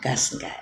干什么呀